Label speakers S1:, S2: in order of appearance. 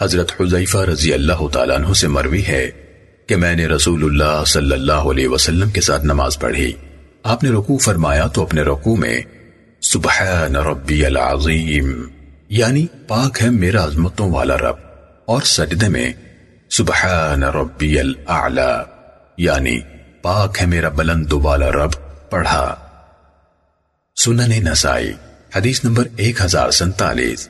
S1: حضرت حضیفہ رضی اللہ تعالیٰ عنہ سے مروی ہے کہ میں نے رسول اللہ صلی اللہ علیہ وسلم کے ساتھ نماز پڑھی۔ آپ نے رکوع فرمایا تو اپنے رکوع میں سبحان ربی العظیم یعنی پاک ہے میرا عظمتوں والا رب، اور سجدے میں سبحان ربی الاعلی یعنی پاک ہے میرا بلند والا رب، پڑھا۔ سنن نسائی، حدیث نمبر ایک ہزار سنتالیس۔